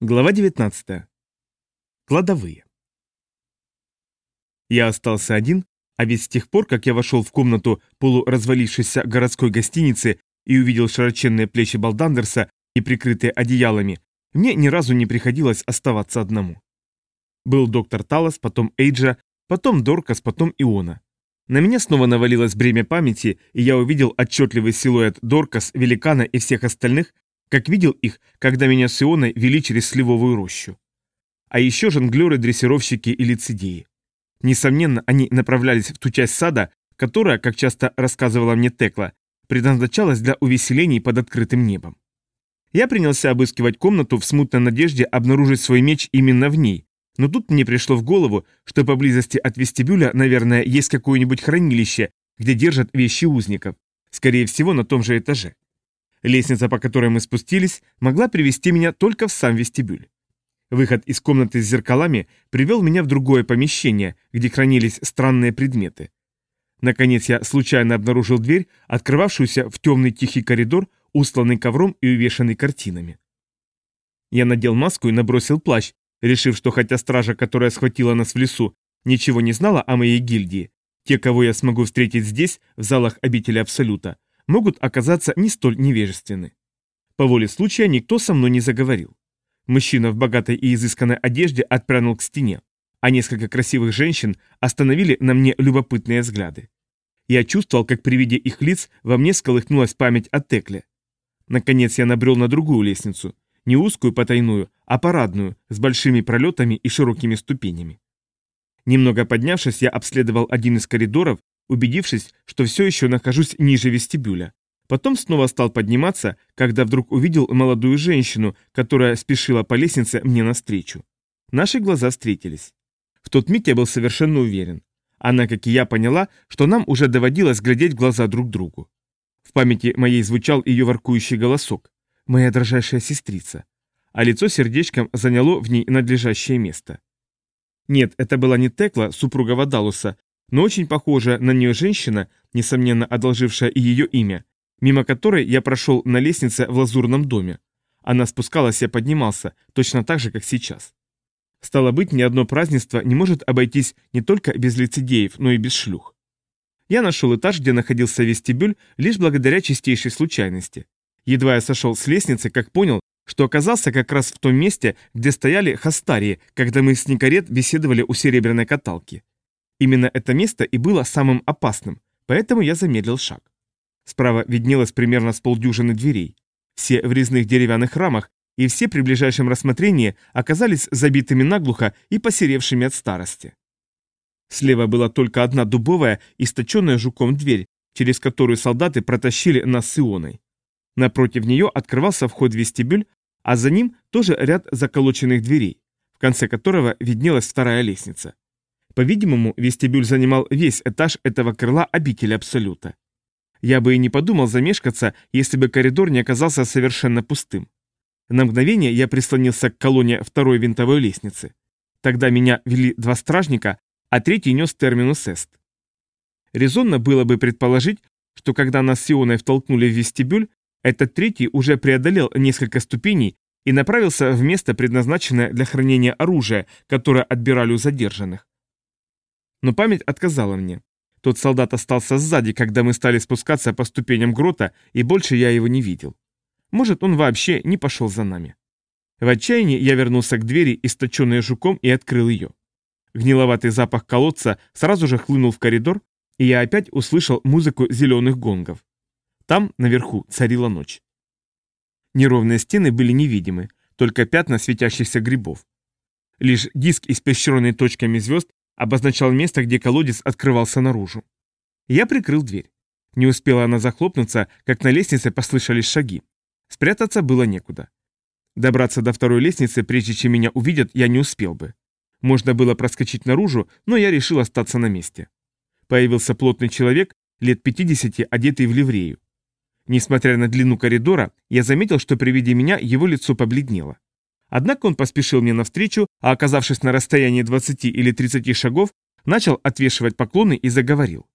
Глава 19. Кладовые. Я остался один, а ведь с тех пор, как я вошел в комнату полуразвалившейся городской гостиницы и увидел широченные плечи Балдандерса и прикрытые одеялами, мне ни разу не приходилось оставаться одному. Был доктор Талос, потом Эйджа, потом Доркас, потом Иона. На меня снова навалилось бремя памяти, и я увидел отчетливый силуэт Доркас, Великана и всех остальных, как видел их, когда меня с Ионой вели через сливовую рощу. А еще жонглеры, дрессировщики и лицедеи. Несомненно, они направлялись в ту часть сада, которая, как часто рассказывала мне Текла, предназначалась для увеселений под открытым небом. Я принялся обыскивать комнату в смутной надежде обнаружить свой меч именно в ней, но тут мне пришло в голову, что поблизости от вестибюля, наверное, есть какое-нибудь хранилище, где держат вещи узников, скорее всего, на том же этаже. Лестница, по которой мы спустились, могла привести меня только в сам вестибюль. Выход из комнаты с зеркалами привел меня в другое помещение, где хранились странные предметы. Наконец я случайно обнаружил дверь, открывавшуюся в темный тихий коридор, устланный ковром и увешанный картинами. Я надел маску и набросил плащ, решив, что хотя стража, которая схватила нас в лесу, ничего не знала о моей гильдии, те, кого я смогу встретить здесь, в залах обители Абсолюта, могут оказаться не столь невежественны. По воле случая никто со мной не заговорил. Мужчина в богатой и изысканной одежде отпрянул к стене, а несколько красивых женщин остановили на мне любопытные взгляды. Я чувствовал, как при виде их лиц во мне сколыхнулась память о Текле. Наконец я набрел на другую лестницу, не узкую потайную, а парадную, с большими пролетами и широкими ступенями. Немного поднявшись, я обследовал один из коридоров убедившись, что все еще нахожусь ниже вестибюля. Потом снова стал подниматься, когда вдруг увидел молодую женщину, которая спешила по лестнице мне навстречу. Наши глаза встретились. В тот миг я был совершенно уверен. Она, как и я, поняла, что нам уже доводилось глядеть в глаза друг другу. В памяти моей звучал ее воркующий голосок. «Моя дрожайшая сестрица». А лицо сердечком заняло в ней надлежащее место. Нет, это была не Текла, супруга Вадалуса, но очень похожая на нее женщина, несомненно одолжившая и ее имя, мимо которой я прошел на лестнице в лазурном доме. Она спускалась, я поднимался, точно так же, как сейчас. Стало быть, ни одно празднество не может обойтись не только без лицедеев, но и без шлюх. Я нашел этаж, где находился вестибюль, лишь благодаря чистейшей случайности. Едва я сошел с лестницы, как понял, что оказался как раз в том месте, где стояли хастарии, когда мы с Никарет беседовали у серебряной каталки. Именно это место и было самым опасным, поэтому я замедлил шаг. Справа виднелось примерно с полдюжины дверей. Все в резных деревянных рамах, и все при ближайшем рассмотрении оказались забитыми наглухо и посеревшими от старости. Слева была только одна дубовая, источенная жуком дверь, через которую солдаты протащили нас с Ионой. Напротив нее открывался вход в вестибюль, а за ним тоже ряд заколоченных дверей, в конце которого виднелась вторая лестница. По-видимому, вестибюль занимал весь этаж этого крыла обители Абсолюта. Я бы и не подумал замешкаться, если бы коридор не оказался совершенно пустым. На мгновение я прислонился к колонне второй винтовой лестницы. Тогда меня вели два стражника, а третий нес терминус эст. Резонно было бы предположить, что когда нас с Ионой втолкнули в вестибюль, этот третий уже преодолел несколько ступеней и направился в место, предназначенное для хранения оружия, которое отбирали у задержанных. Но память отказала мне. Тот солдат остался сзади, когда мы стали спускаться по ступеням грота, и больше я его не видел. Может, он вообще не пошел за нами. В отчаянии я вернулся к двери, источенной жуком, и открыл ее. Гниловатый запах колодца сразу же хлынул в коридор, и я опять услышал музыку зеленых гонгов. Там, наверху, царила ночь. Неровные стены были невидимы, только пятна светящихся грибов. Лишь диск, испещренный точками звезд, обозначал место, где колодец открывался наружу. Я прикрыл дверь. Не успела она захлопнуться, как на лестнице послышались шаги. Спрятаться было некуда. Добраться до второй лестницы, прежде чем меня увидят, я не успел бы. Можно было проскочить наружу, но я решил остаться на месте. Появился плотный человек, лет 50, одетый в ливрею. Несмотря на длину коридора, я заметил, что при виде меня его лицо побледнело. Однако он поспешил мне навстречу, а оказавшись на расстоянии 20 или 30 шагов, начал отвешивать поклоны и заговорил.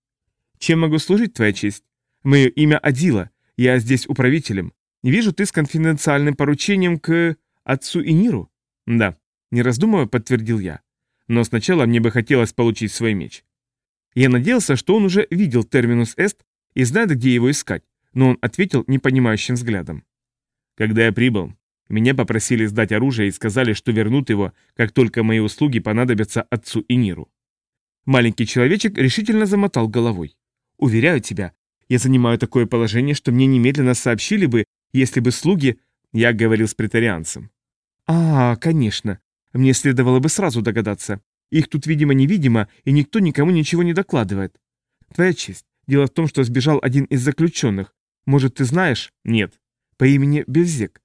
«Чем могу служить, твоя честь? Мое имя Адила, я здесь управителем. Вижу, ты с конфиденциальным поручением к... отцу Иниру?» Да, не раздумывая, подтвердил я. Но сначала мне бы хотелось получить свой меч. Я надеялся, что он уже видел терминус эст и знает, где его искать, но он ответил непонимающим взглядом. Когда я прибыл, меня попросили сдать оружие и сказали, что вернут его, как только мои услуги понадобятся отцу и Ниру. Маленький человечек решительно замотал головой. «Уверяю тебя, я занимаю такое положение, что мне немедленно сообщили бы, если бы слуги...» Я говорил с претарианцем. «А, конечно. Мне следовало бы сразу догадаться. Их тут, видимо-невидимо, и никто никому ничего не докладывает. Твоя честь, дело в том, что сбежал один из заключенных. Может, ты знаешь? Нет. По имени Бевзек.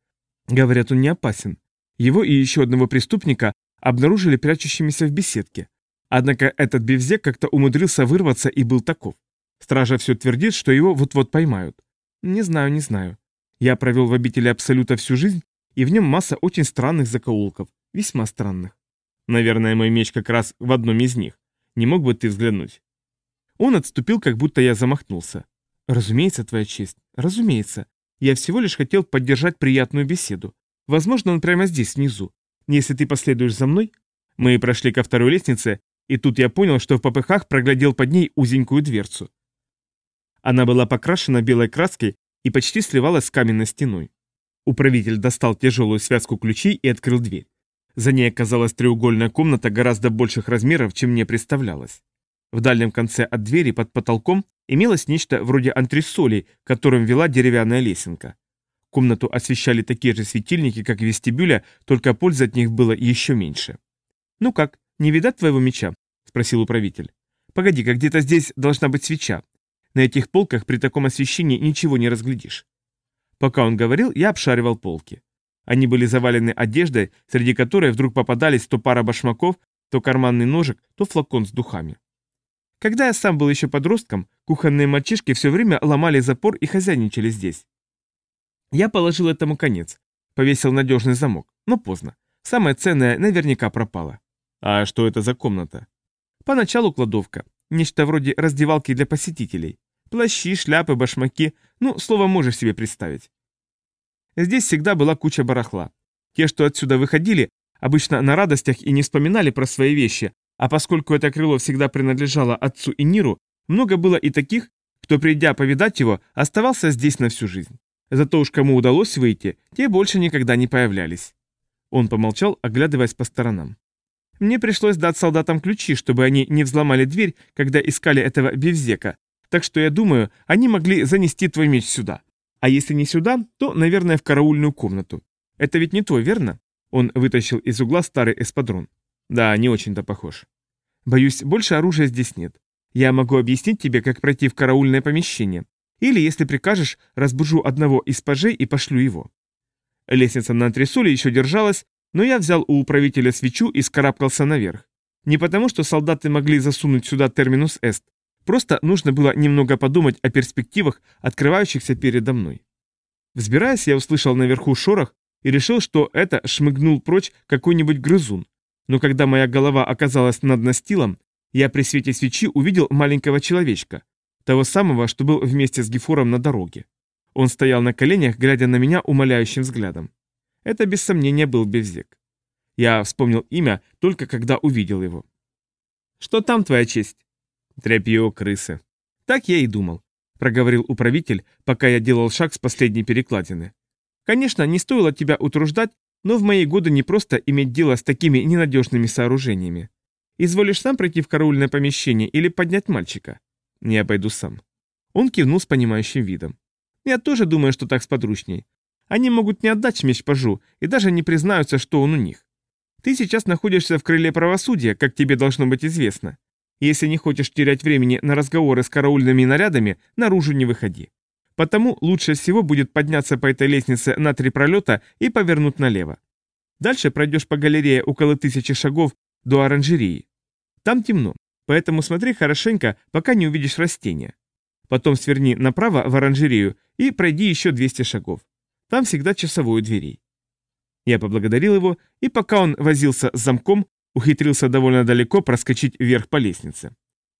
Говорят, он не опасен. Его и еще одного преступника обнаружили прячущимися в беседке. Однако этот Бевзек как-то умудрился вырваться и был таков. Стража все твердит, что его вот-вот поймают. Не знаю, не знаю. Я провел в обители Абсолюта всю жизнь, и в нем масса очень странных закоулков, весьма странных. Наверное, мой меч как раз в одном из них. Не мог бы ты взглянуть? Он отступил, как будто я замахнулся. Разумеется, твоя честь, разумеется. Я всего лишь хотел поддержать приятную беседу. Возможно, он прямо здесь, внизу. Если ты последуешь за мной... Мы прошли ко второй лестнице, и тут я понял, что в попыхах проглядел под ней узенькую дверцу. Она была покрашена белой краской и почти сливалась с каменной стеной. Управитель достал тяжелую связку ключей и открыл дверь. За ней оказалась треугольная комната гораздо больших размеров, чем мне представлялось. В дальнем конце от двери под потолком имелось нечто вроде антресолей, которым вела деревянная лесенка. Комнату освещали такие же светильники, как в вестибюле, только пользы от них было еще меньше. «Ну как, не видать твоего меча?» – спросил управитель. «Погоди-ка, где-то здесь должна быть свеча. На этих полках при таком освещении ничего не разглядишь». Пока он говорил, я обшаривал полки. Они были завалены одеждой, среди которой вдруг попадались то пара башмаков, то карманный ножик, то флакон с духами. Когда я сам был еще подростком, кухонные мальчишки все время ломали запор и хозяйничали здесь. Я положил этому конец, повесил надежный замок, но поздно. Самое ценное наверняка пропало. А что это за комната? Поначалу кладовка, нечто вроде раздевалки для посетителей. Плащи, шляпы, башмаки, ну, слово можешь себе представить. Здесь всегда была куча барахла. Те, что отсюда выходили, обычно на радостях и не вспоминали про свои вещи, а поскольку это крыло всегда принадлежало отцу и Ниру, много было и таких, кто, придя повидать его, оставался здесь на всю жизнь. Зато уж кому удалось выйти, те больше никогда не появлялись. Он помолчал, оглядываясь по сторонам. Мне пришлось дать солдатам ключи, чтобы они не взломали дверь, когда искали этого бивзека, так что я думаю, они могли занести твой меч сюда. А если не сюда, то, наверное, в караульную комнату. Это ведь не твой, верно? Он вытащил из угла старый эспадрон. Да, не очень-то похож. Боюсь, больше оружия здесь нет. Я могу объяснить тебе, как пройти в караульное помещение. Или, если прикажешь, разбужу одного из пажей и пошлю его. Лестница на антресоле еще держалась, но я взял у управителя свечу и скарабкался наверх. Не потому, что солдаты могли засунуть сюда терминус эст, Просто нужно было немного подумать о перспективах, открывающихся передо мной. Взбираясь, я услышал наверху шорох и решил, что это шмыгнул прочь какой-нибудь грызун. Но когда моя голова оказалась над настилом, я при свете свечи увидел маленького человечка, того самого, что был вместе с Гефором на дороге. Он стоял на коленях, глядя на меня умоляющим взглядом. Это без сомнения был Бевзек. Я вспомнил имя только когда увидел его. «Что там, твоя честь?» Тряпье крысы. Так я и думал, проговорил управитель, пока я делал шаг с последней перекладины. Конечно, не стоило тебя утруждать, но в мои годы не просто иметь дело с такими ненадежными сооружениями. Изволишь сам пройти в караульное помещение или поднять мальчика? Я пойду сам. Он кивнул с понимающим видом. Я тоже думаю, что так сподручней. Они могут не отдать меч пажу и даже не признаются, что он у них. Ты сейчас находишься в крыле правосудия, как тебе должно быть известно. Если не хочешь терять времени на разговоры с караульными нарядами, наружу не выходи. Потому лучше всего будет подняться по этой лестнице на три пролета и повернуть налево. Дальше пройдешь по галерее около тысячи шагов до оранжереи. Там темно, поэтому смотри хорошенько, пока не увидишь растения. Потом сверни направо в оранжерею и пройди еще 200 шагов. Там всегда часовой у дверей. Я поблагодарил его, и пока он возился с замком, ухитрился довольно далеко проскочить вверх по лестнице.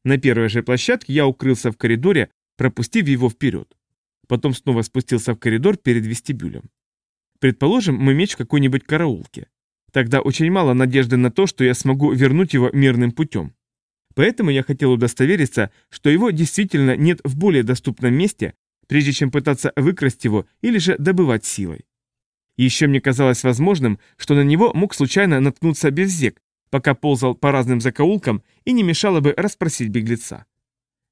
На первой же площадке я укрылся в коридоре, пропустив его вперед. Потом снова спустился в коридор перед вестибюлем. Предположим, мой меч в какой-нибудь караулке. Тогда очень мало надежды на то, что я смогу вернуть его мирным путем. Поэтому я хотел удостовериться, что его действительно нет в более доступном месте, прежде чем пытаться выкрасть его или же добывать силой. Еще мне казалось возможным, что на него мог случайно наткнуться Беззек, пока ползал по разным закоулкам и не мешало бы расспросить беглеца.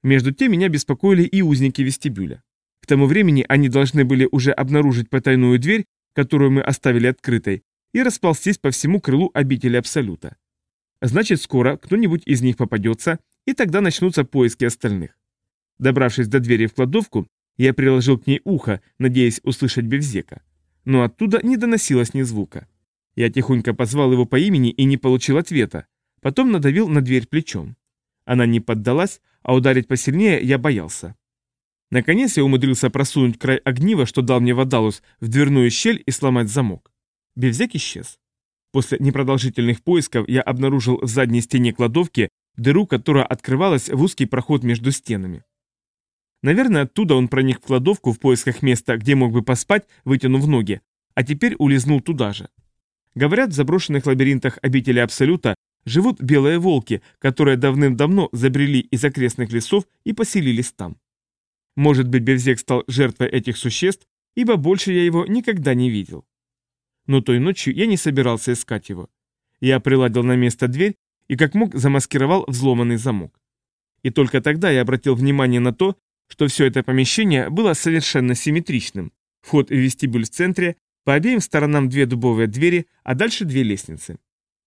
Между тем меня беспокоили и узники вестибюля. К тому времени они должны были уже обнаружить потайную дверь, которую мы оставили открытой, и расползтись по всему крылу обители Абсолюта. Значит, скоро кто-нибудь из них попадется, и тогда начнутся поиски остальных. Добравшись до двери в кладовку, я приложил к ней ухо, надеясь услышать Бевзека. Но оттуда не доносилось ни звука. Я тихонько позвал его по имени и не получил ответа. Потом надавил на дверь плечом. Она не поддалась, а ударить посильнее я боялся. Наконец я умудрился просунуть край огнива, что дал мне Вадалус, в дверную щель и сломать замок. Бевзек исчез. После непродолжительных поисков я обнаружил в задней стене кладовки дыру, которая открывалась в узкий проход между стенами. Наверное, оттуда он проник в кладовку в поисках места, где мог бы поспать, вытянув ноги, а теперь улизнул туда же. Говорят, в заброшенных лабиринтах обители Абсолюта живут белые волки, которые давным-давно забрели из окрестных лесов и поселились там. Может быть, Бевзек стал жертвой этих существ, ибо больше я его никогда не видел. Но той ночью я не собирался искать его. Я приладил на место дверь и как мог замаскировал взломанный замок. И только тогда я обратил внимание на то, что все это помещение было совершенно симметричным. Вход в вестибюль в центре, по обеим сторонам две дубовые двери, а дальше две лестницы.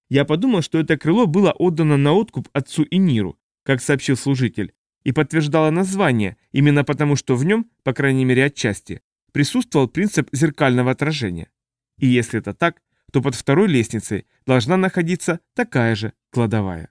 Я подумал, что это крыло было отдано на откуп отцу и Ниру, как сообщил служитель, и подтверждало название, именно потому что в нем, по крайней мере отчасти, присутствовал принцип зеркального отражения. И если это так, то под второй лестницей должна находиться такая же кладовая.